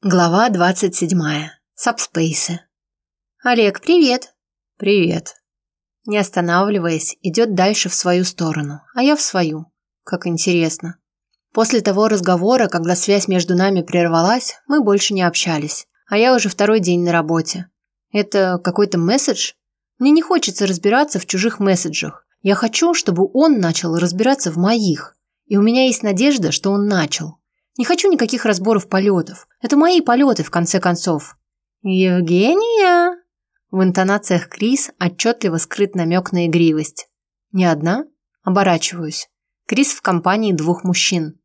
Глава 27. Сабспейсы. «Олег, привет!» «Привет!» Не останавливаясь, идет дальше в свою сторону, а я в свою. Как интересно. После того разговора, когда связь между нами прервалась, мы больше не общались, а я уже второй день на работе. Это какой-то месседж? Мне не хочется разбираться в чужих месседжах. Я хочу, чтобы он начал разбираться в моих. И у меня есть надежда, что он начал. Не хочу никаких разборов полетов. Это мои полеты, в конце концов. «Евгения!» В интонациях Крис отчетливо скрыт намек на игривость. «Не одна?» Оборачиваюсь. Крис в компании двух мужчин.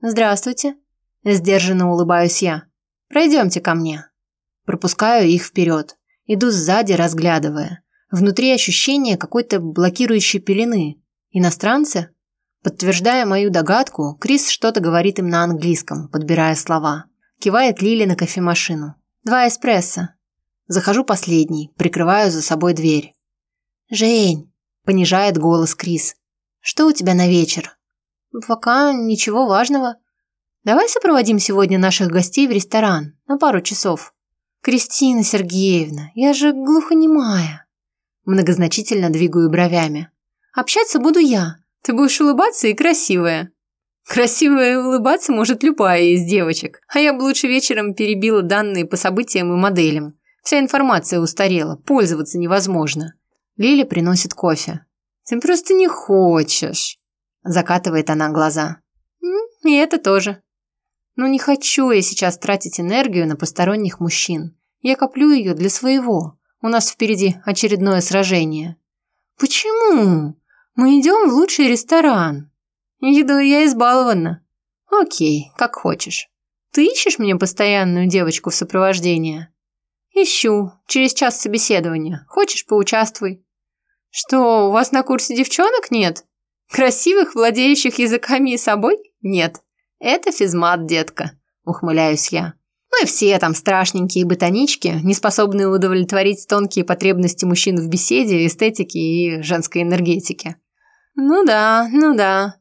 «Здравствуйте!» Сдержанно улыбаюсь я. «Пройдемте ко мне». Пропускаю их вперед. Иду сзади, разглядывая. Внутри ощущение какой-то блокирующей пелены. Иностранцы? Подтверждая мою догадку, Крис что-то говорит им на английском, подбирая слова. Кивает Лили на кофемашину. «Два эспрессо». Захожу последний, прикрываю за собой дверь. «Жень!» – понижает голос Крис. «Что у тебя на вечер?» «Пока ничего важного. Давай сопроводим сегодня наших гостей в ресторан на пару часов». «Кристина Сергеевна, я же глухонемая». Многозначительно двигаю бровями. «Общаться буду я, ты будешь улыбаться и красивая. Красивая улыбаться может любая из девочек, а я бы лучше вечером перебила данные по событиям и моделям. Вся информация устарела, пользоваться невозможно. Лиля приносит кофе. «Ты просто не хочешь», – закатывает она глаза. «И это тоже». «Ну не хочу я сейчас тратить энергию на посторонних мужчин. Я коплю ее для своего. У нас впереди очередное сражение». «Почему?» Мы идем в лучший ресторан. Еду я избалована. Окей, как хочешь. Ты ищешь мне постоянную девочку в сопровождении? Ищу. Через час собеседования. Хочешь, поучаствуй. Что, у вас на курсе девчонок нет? Красивых, владеющих языками и собой? Нет. Это физмат, детка. Ухмыляюсь я. Мы все там страшненькие ботанички, не способные удовлетворить тонкие потребности мужчин в беседе, эстетике и женской энергетике. Ну да, ну да.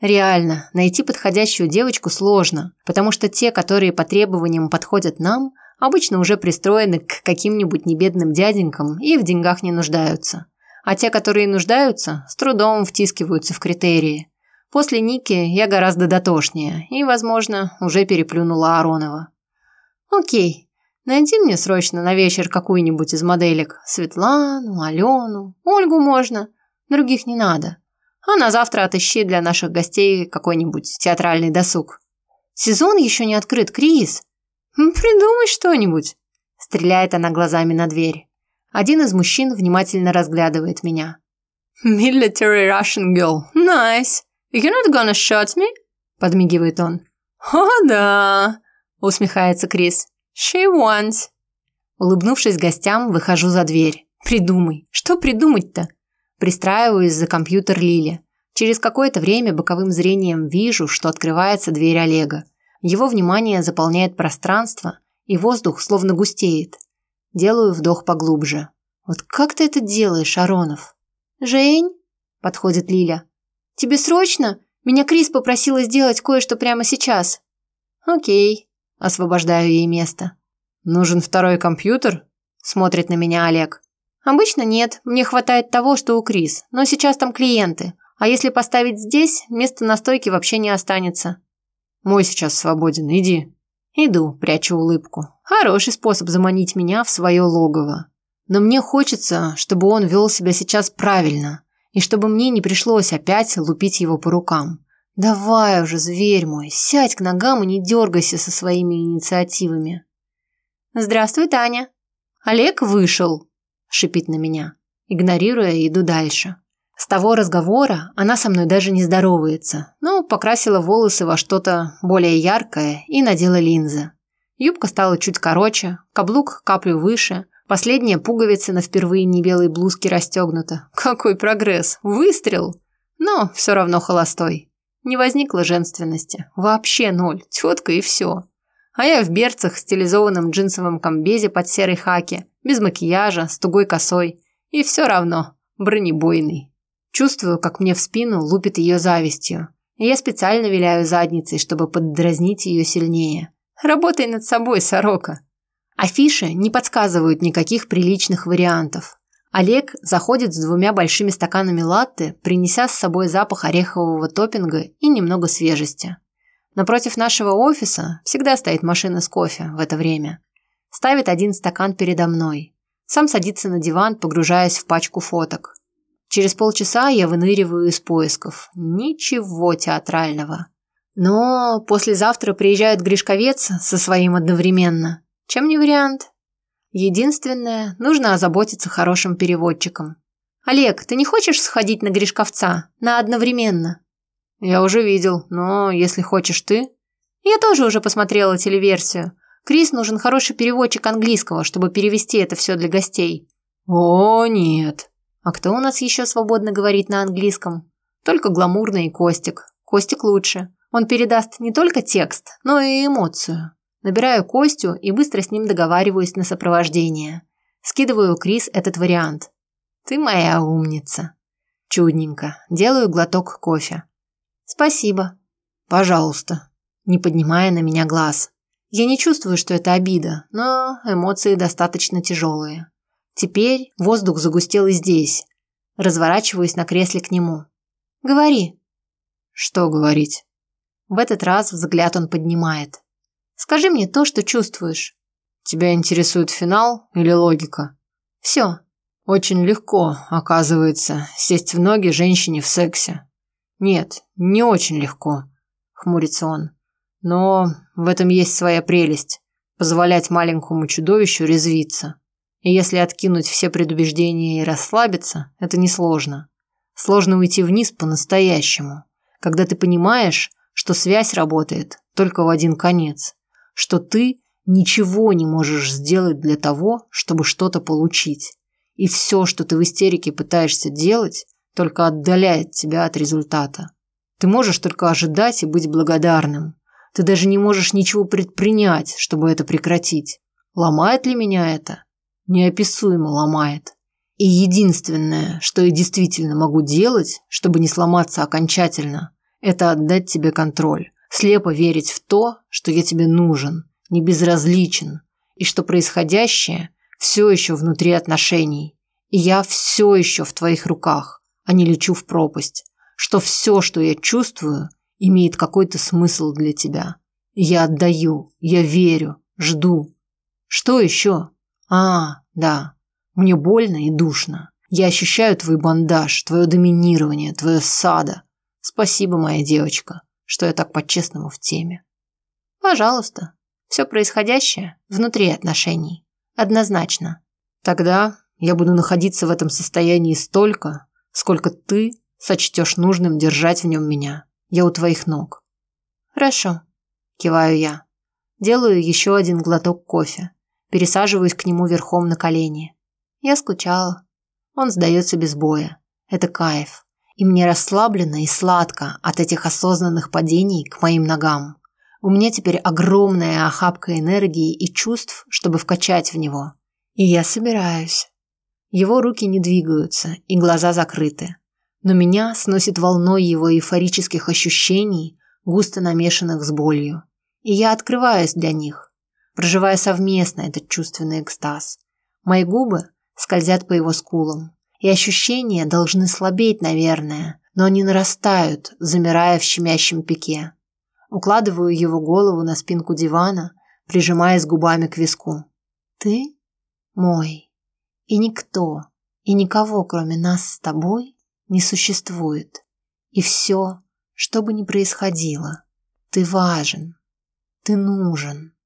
Реально, найти подходящую девочку сложно, потому что те, которые по требованиям подходят нам, обычно уже пристроены к каким-нибудь небедным дяденькам и в деньгах не нуждаются. А те, которые нуждаются, с трудом втискиваются в критерии. После Ники я гораздо дотошнее и, возможно, уже переплюнула Аронова. Окей, найди мне срочно на вечер какую-нибудь из моделек. Светлану, Алену, Ольгу можно, других не надо. А на завтра отыщи для наших гостей какой-нибудь театральный досуг. Сезон еще не открыт, Крис. Придумай что-нибудь. Стреляет она глазами на дверь. Один из мужчин внимательно разглядывает меня. Military Russian girl. Nice. You're not gonna shoot me? Подмигивает он. О, да. Усмехается Крис. She wants. Улыбнувшись гостям, выхожу за дверь. Придумай. Что придумать-то? Пристраиваюсь за компьютер Лили. Через какое-то время боковым зрением вижу, что открывается дверь Олега. Его внимание заполняет пространство, и воздух словно густеет. Делаю вдох поглубже. Вот как ты это делаешь, Аронов? Жень? Подходит Лиля. Тебе срочно? Меня Крис попросила сделать кое-что прямо сейчас. Окей. Освобождаю ей место. Нужен второй компьютер? Смотрит на меня Олег. Обычно нет, мне хватает того, что у Крис, но сейчас там клиенты. А если поставить здесь, места на стойке вообще не останется. Мой сейчас свободен, иди. Иду, прячу улыбку. Хороший способ заманить меня в свое логово. Но мне хочется, чтобы он вел себя сейчас правильно, и чтобы мне не пришлось опять лупить его по рукам. Давай уже, зверь мой, сядь к ногам и не дергайся со своими инициативами. Здравствуй, Таня. Олег вышел, шипит на меня. Игнорируя, иду дальше. С того разговора она со мной даже не здоровается, но покрасила волосы во что-то более яркое и надела линзы. Юбка стала чуть короче, каблук каплю выше, последняя пуговица на впервые не белой блузке расстегнута. Какой прогресс! Выстрел! Но все равно холостой. Не возникло женственности. Вообще ноль. Тетка и все. А я в берцах, стилизованном джинсовом комбезе под серой хаки, без макияжа, с тугой косой. И все равно бронебойный. Чувствую, как мне в спину лупит ее завистью. И я специально виляю задницей, чтобы поддразнить ее сильнее. Работай над собой, сорока. Афиши не подсказывают никаких приличных вариантов. Олег заходит с двумя большими стаканами латте, принеся с собой запах орехового топпинга и немного свежести. Напротив нашего офиса всегда стоит машина с кофе в это время. Ставит один стакан передо мной. Сам садится на диван, погружаясь в пачку фоток. Через полчаса я выныриваю из поисков. Ничего театрального. Но послезавтра приезжает Гришковец со своим одновременно. Чем не вариант? Единственное, нужно озаботиться хорошим переводчиком. Олег, ты не хочешь сходить на Гришковца? На одновременно? Я уже видел, но если хочешь ты... Я тоже уже посмотрела телеверсию. Крис нужен хороший переводчик английского, чтобы перевести это все для гостей. О, нет. А кто у нас еще свободно говорит на английском? Только гламурный Костик. Костик лучше. Он передаст не только текст, но и эмоцию. Набираю Костю и быстро с ним договариваюсь на сопровождение. Скидываю Крис этот вариант. Ты моя умница. Чудненько. Делаю глоток кофе. Спасибо. Пожалуйста. Не поднимая на меня глаз. Я не чувствую, что это обида, но эмоции достаточно тяжелые. Теперь воздух загустел и здесь. Разворачиваюсь на кресле к нему. Говори. Что говорить? В этот раз взгляд он поднимает. Скажи мне то, что чувствуешь. Тебя интересует финал или логика? Все. Очень легко, оказывается, сесть в ноги женщине в сексе. Нет, не очень легко, хмурится он. Но в этом есть своя прелесть. Позволять маленькому чудовищу резвиться. И если откинуть все предубеждения и расслабиться, это несложно. Сложно уйти вниз по-настоящему, когда ты понимаешь, что связь работает только в один конец, что ты ничего не можешь сделать для того, чтобы что-то получить. И все, что ты в истерике пытаешься делать, только отдаляет тебя от результата. Ты можешь только ожидать и быть благодарным. Ты даже не можешь ничего предпринять, чтобы это прекратить. Ломает ли меня это? неописуемо ломает. И единственное, что я действительно могу делать, чтобы не сломаться окончательно, это отдать тебе контроль, слепо верить в то, что я тебе нужен, не безразличен, и что происходящее все еще внутри отношений, и я все еще в твоих руках, а не лечу в пропасть, что все, что я чувствую, имеет какой-то смысл для тебя. я отдаю, я верю, жду. Что еще? А, да. Мне больно и душно. Я ощущаю твой бандаж, твое доминирование, твое сада. Спасибо, моя девочка, что я так по-честному в теме. Пожалуйста. Все происходящее внутри отношений. Однозначно. Тогда я буду находиться в этом состоянии столько, сколько ты сочтешь нужным держать в нем меня. Я у твоих ног. Хорошо. Киваю я. Делаю еще один глоток кофе. Пересаживаюсь к нему верхом на колени. Я скучала. Он сдается без боя. Это кайф. И мне расслаблено и сладко от этих осознанных падений к моим ногам. У меня теперь огромная охапка энергии и чувств, чтобы вкачать в него. И я собираюсь. Его руки не двигаются, и глаза закрыты. Но меня сносит волной его эйфорических ощущений, густо намешанных с болью. И я открываюсь для них, проживая совместно этот чувственный экстаз. Мои губы скользят по его скулам, и ощущения должны слабеть, наверное, но они нарастают, замирая в щемящем пике. Укладываю его голову на спинку дивана, прижимаясь губами к виску. «Ты мой, и никто, и никого, кроме нас с тобой, не существует. И все, что бы ни происходило, ты важен, ты нужен».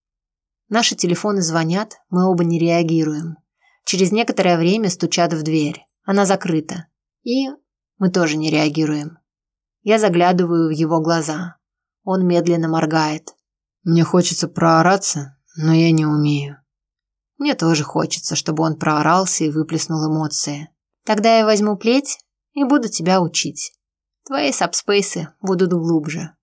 Наши телефоны звонят, мы оба не реагируем. Через некоторое время стучат в дверь. Она закрыта. И мы тоже не реагируем. Я заглядываю в его глаза. Он медленно моргает. Мне хочется проораться, но я не умею. Мне тоже хочется, чтобы он проорался и выплеснул эмоции. Тогда я возьму плеть и буду тебя учить. Твои сабспейсы будут глубже.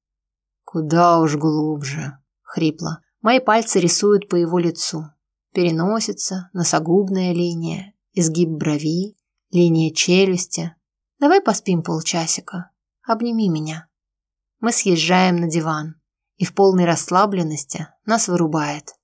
Куда уж глубже, хрипло. Мои пальцы рисуют по его лицу. Переносица, носогубная линия, изгиб брови, линия челюсти. Давай поспим полчасика. Обними меня. Мы съезжаем на диван. и в полной расслабленности нас вырубает.